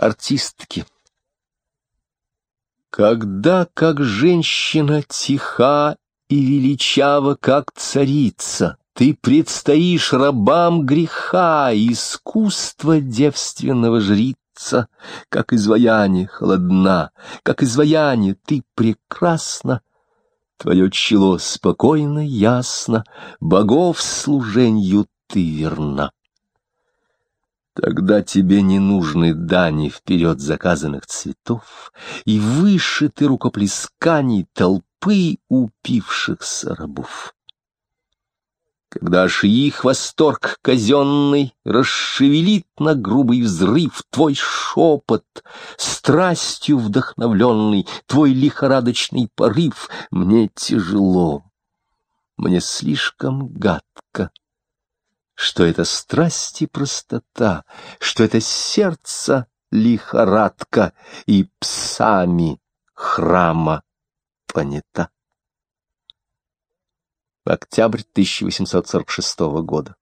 артистки. Когда, как женщина, тиха и величава, как царица, ты предстоишь рабам греха, искусства девственного жрица, как изваяние холодна, как изваяние ты прекрасна, Твое чело спокойно, ясно, богов служенью ты верна. Тогда тебе не нужны дани вперед заказанных цветов, И выше ты рукоплесканий толпы упившихся рабов. Когда ж их восторг казенный расшевелит на грубый взрыв Твой шепот, страстью вдохновленный, Твой лихорадочный порыв, Мне тяжело, мне слишком гадко, Что это страсть и простота, Что это сердце лихорадка И псами храма понята. Октябрь 1846 года.